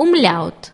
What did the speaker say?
Umlaut